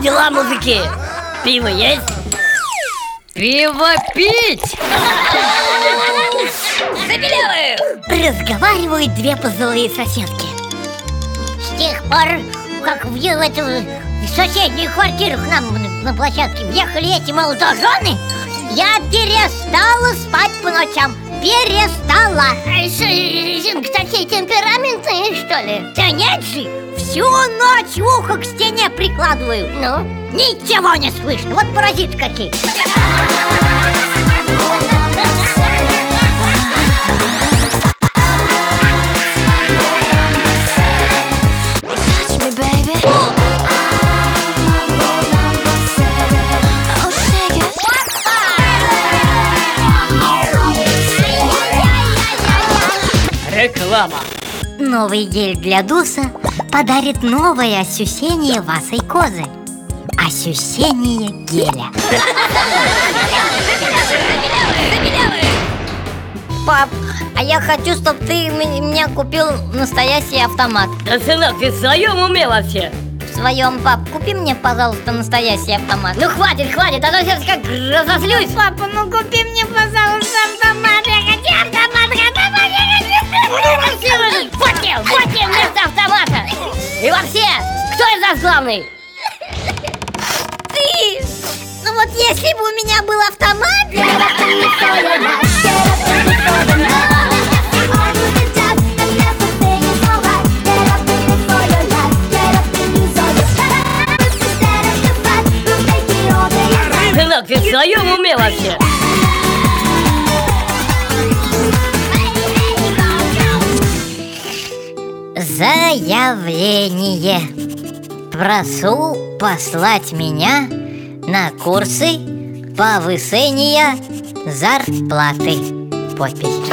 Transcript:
дела, мужики? Пиво есть? Пиво пить! Забелевых! Разговаривают две пожилые соседки. С тех пор, как в эту в соседнюю квартиру к нам на- площадке въехали эти молодожены, я перестала спать по ночам. Перестала. Зинка, такие темпераментные, что ли? Да нет же, всю ночь ухо к стене прикладываю. Ну? Ничего не слышно. Вот паразиты какие. Реклама. Новый гель для дуса подарит новое ощущение вашей кожи. Ощущение геля. Пап, а я хочу, чтобы ты мне купил настоящий автомат. Да, сынок, ты в своем уме вообще? В своем, пап, купи мне, пожалуйста, настоящий автомат. Ну хватит, хватит, а то сейчас как разозлюсь. Папа, ну купи мне, пожалуйста, нас главный? Ты! Ну вот если бы у меня был автомат... Сынок, ты в своем уме вообще? Заявление. Прошу послать меня на курсы повышения зарплаты. Подпись.